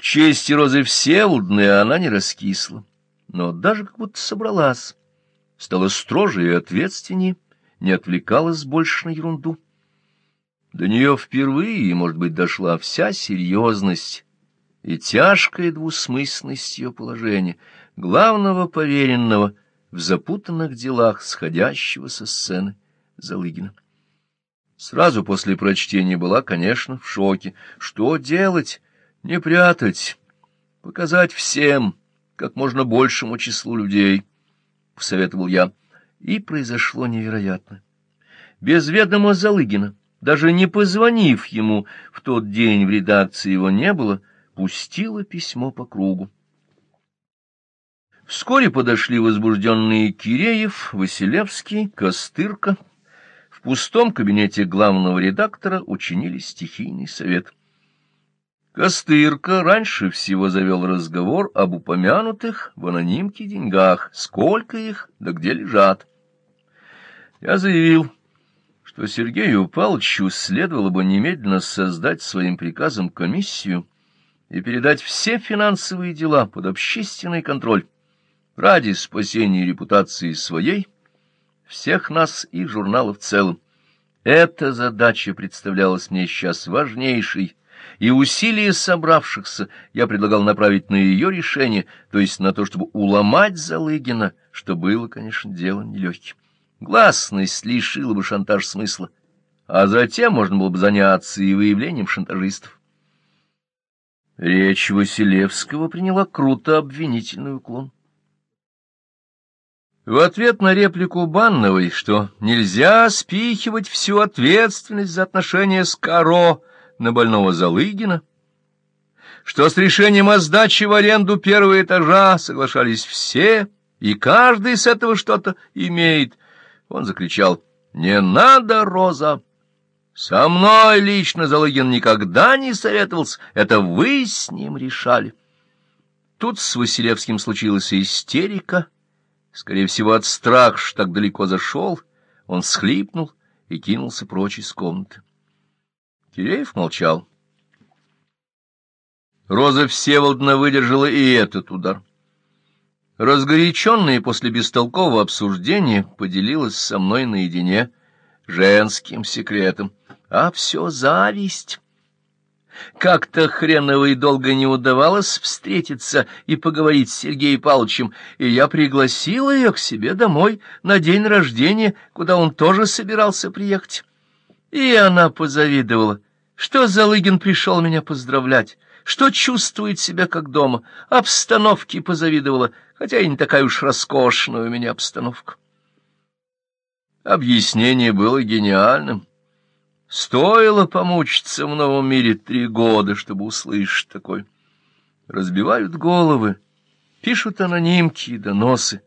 К чести Розы Всеволодны она не раскисла, но даже как будто собралась, стала строже и ответственнее, не отвлекалась больше на ерунду. До нее впервые, может быть, дошла вся серьезность и тяжкая двусмысленность ее положения, главного поверенного в запутанных делах сходящего со сцены Залыгина. Сразу после прочтения была, конечно, в шоке. Что делать? Не прятать. Показать всем, как можно большему числу людей, — посоветовал я. И произошло невероятно. Без ведома Залыгина, даже не позвонив ему, в тот день в редакции его не было, пустила письмо по кругу. Вскоре подошли возбужденные Киреев, Василевский, Костырка. В пустом кабинете главного редактора учинили стихийный совет. Костырка раньше всего завел разговор об упомянутых в анонимке деньгах, сколько их, да где лежат. Я заявил, что Сергею Павловичу следовало бы немедленно создать своим приказом комиссию и передать все финансовые дела под общественный контроль ради спасения репутации своей, всех нас и журнала в целом. Эта задача представлялась мне сейчас важнейшей, и усилия собравшихся я предлагал направить на ее решение, то есть на то, чтобы уломать Залыгина, что было, конечно, делом нелегким. Гласность лишила бы шантаж смысла, а затем можно было бы заняться и выявлением шантажистов. Речь Василевского приняла круто обвинительный уклон. В ответ на реплику Банновой, что нельзя спихивать всю ответственность за отношения с Каро на больного Залыгина, что с решением о сдаче в аренду первого этажа соглашались все, и каждый с этого что-то имеет, он закричал «Не надо, Роза!» «Со мной лично Залыгин никогда не советовался, это вы с ним решали». Тут с Василевским случилась истерика, — Скорее всего, от страха, что так далеко зашел, он схлипнул и кинулся прочь из комнаты. Киреев молчал. Роза Всеволодна выдержала и этот удар. Разгоряченная после бестолкового обсуждения поделилась со мной наедине женским секретом. А все зависть. Как-то хреново долго не удавалось встретиться и поговорить с Сергеем Павловичем, и я пригласила ее к себе домой на день рождения, куда он тоже собирался приехать. И она позавидовала, что Залыгин пришел меня поздравлять, что чувствует себя как дома, обстановке позавидовала, хотя и не такая уж роскошная у меня обстановка. Объяснение было гениальным. Стоило помучиться в новом мире три года, чтобы услышать такой. Разбивают головы, пишут анонимки и доносы,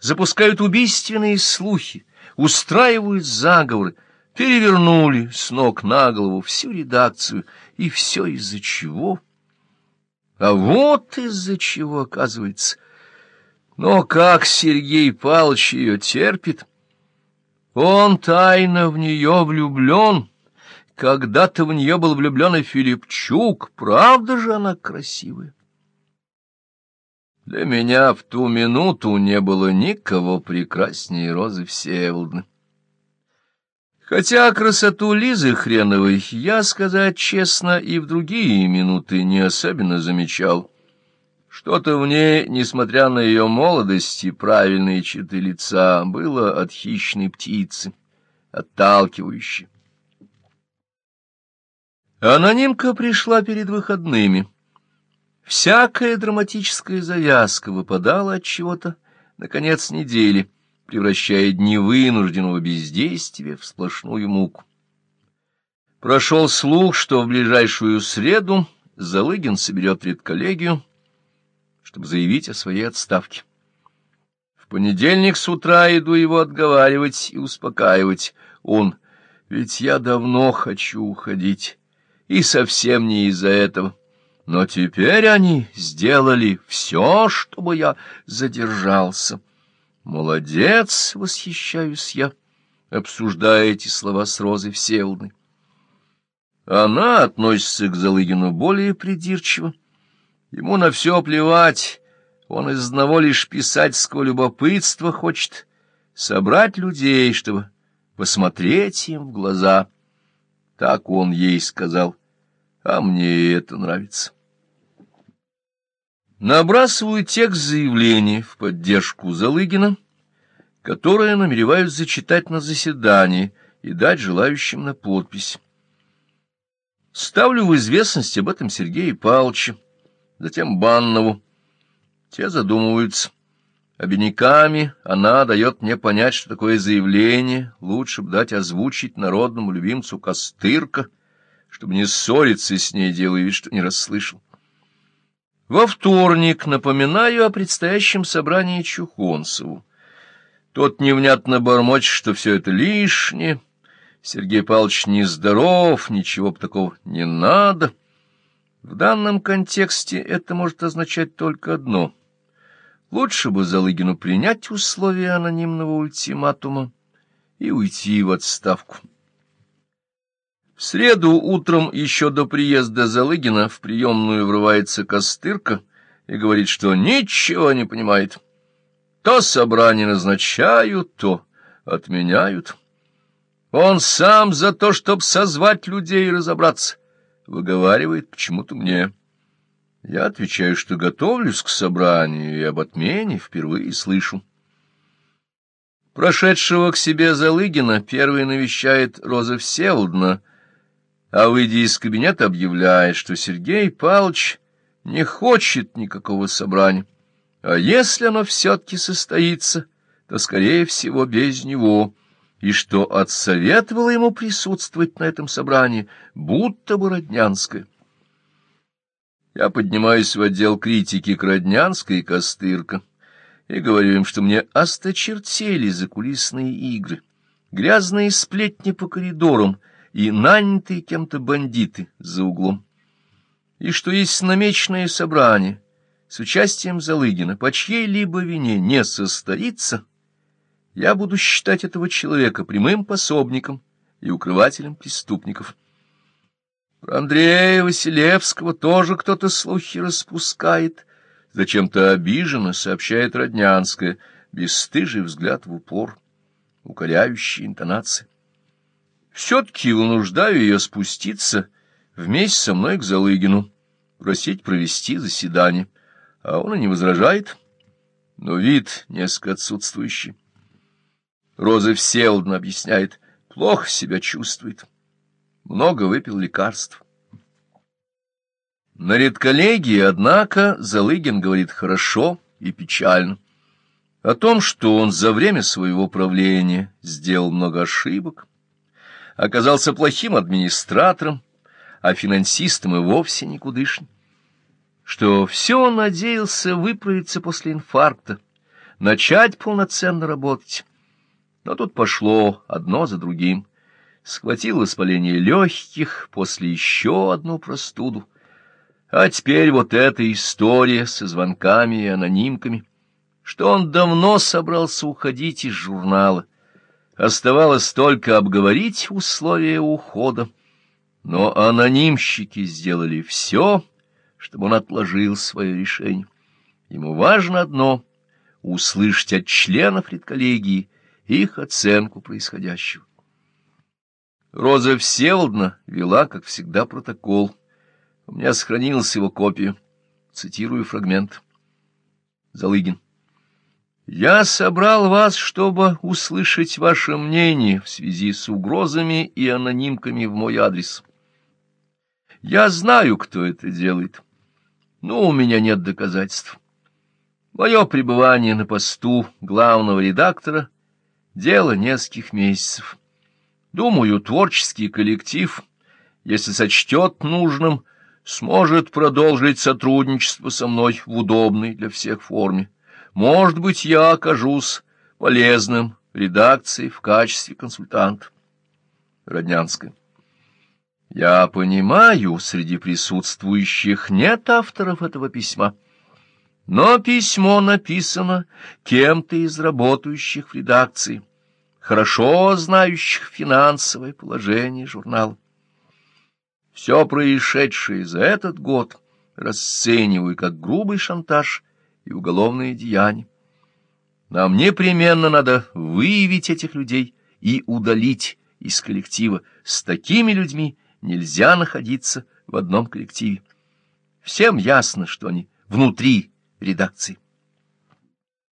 запускают убийственные слухи, устраивают заговоры, перевернули с ног на голову всю редакцию, и все из-за чего? А вот из-за чего, оказывается. Но как Сергей Павлович ее терпит? Он тайно в нее влюблен, — когда-то в нее был влюблен и Филипчук, правда же она красивая? Для меня в ту минуту не было никого прекраснее Розы Всеволодны. Хотя красоту Лизы Хреновой я, сказать честно, и в другие минуты не особенно замечал. Что-то в ней, несмотря на ее молодость и правильные черты лица, было от хищной птицы, отталкивающей. Анонимка пришла перед выходными. Всякая драматическая завязка выпадала от чего-то на конец недели, превращая дни вынужденного бездействия в сплошную муку. Прошел слух, что в ближайшую среду Залыгин соберет редколлегию, чтобы заявить о своей отставке. В понедельник с утра иду его отговаривать и успокаивать. Он, ведь я давно хочу уходить и совсем не из-за этого. Но теперь они сделали все, чтобы я задержался. Молодец, восхищаюсь я, обсуждая эти слова с Розой Всеволодной. Она относится к Залыгину более придирчиво, Ему на все плевать, он из одного лишь писательского любопытства хочет собрать людей, чтобы посмотреть им в глаза. Так он ей сказал, а мне это нравится. Набрасываю текст заявления в поддержку Залыгина, которое намереваюсь зачитать на заседании и дать желающим на подпись. Ставлю в известность об этом Сергея Павловича, затем Баннову. Те задумываются. Обиняками она дает мне понять, что такое заявление лучше бы дать озвучить народному любимцу Костырка, чтобы не ссориться с ней, делая вид, что не расслышал. Во вторник напоминаю о предстоящем собрании Чухонцеву. Тот невнятно бормочет, что все это лишнее. Сергей Павлович нездоров, ничего бы такого не надо. В данном контексте это может означать только одно. Лучше бы Залыгину принять условия анонимного ультиматума и уйти в отставку. В среду утром, еще до приезда Залыгина, в приемную врывается Костырка и говорит, что ничего не понимает. То собрание назначают, то отменяют. Он сам за то, чтобы созвать людей и разобраться, выговаривает почему-то мне. Я отвечаю, что готовлюсь к собранию и об отмене впервые слышу. Прошедшего к себе Залыгина первый навещает Роза Всеволодна, а, выйдя из кабинета, объявляет, что Сергей Павлович не хочет никакого собрания, а если оно все-таки состоится, то, скорее всего, без него, и что отсоветовало ему присутствовать на этом собрании, будто бы Роднянское. Я поднимаюсь в отдел критики к Роднянской и Костырка и говорю им, что мне осточертели закулисные игры, грязные сплетни по коридорам — и нанятые кем-то бандиты за углом. И что есть намеченное собрание с участием Залыгина по чьей-либо вине не состоится, я буду считать этого человека прямым пособником и укрывателем преступников. Про Андрея Василевского тоже кто-то слухи распускает, зачем-то обиженно сообщает Роднянская, бесстыжий взгляд в упор, укоряющие интонации. Все-таки вынуждаю ее спуститься вместе со мной к Залыгину, просить провести заседание. А он и не возражает, но вид несколько отсутствующий. Роза Всеволодна объясняет, плохо себя чувствует, много выпил лекарств. На редколлегии, однако, Залыгин говорит хорошо и печально. О том, что он за время своего правления сделал много ошибок, оказался плохим администратором, а финансистом и вовсе никудышным. Что все он надеялся выправиться после инфаркта, начать полноценно работать. Но тут пошло одно за другим. Схватил воспаление легких, после еще одну простуду. А теперь вот эта история со звонками и анонимками, что он давно собрался уходить из журнала — Оставалось только обговорить условия ухода, но анонимщики сделали все, чтобы он отложил свое решение. Ему важно одно — услышать от членов редколлегии их оценку происходящего. Роза Всеволодна вела, как всегда, протокол. У меня сохранилась его копия. Цитирую фрагмент. Залыгин. Я собрал вас, чтобы услышать ваше мнение в связи с угрозами и анонимками в мой адрес. Я знаю, кто это делает, но у меня нет доказательств. Мое пребывание на посту главного редактора — дело нескольких месяцев. Думаю, творческий коллектив, если сочтет нужным, сможет продолжить сотрудничество со мной в удобной для всех форме. Может быть, я окажусь полезным редакции в качестве консультанта. Роднянская. Я понимаю, среди присутствующих нет авторов этого письма. Но письмо написано кем-то из работающих в редакции, хорошо знающих финансовое положение журнала. Все происшедшее за этот год расцениваю как грубый шантаж и уголовное деяние. Нам непременно надо выявить этих людей и удалить из коллектива. С такими людьми нельзя находиться в одном коллективе. Всем ясно, что они внутри редакции.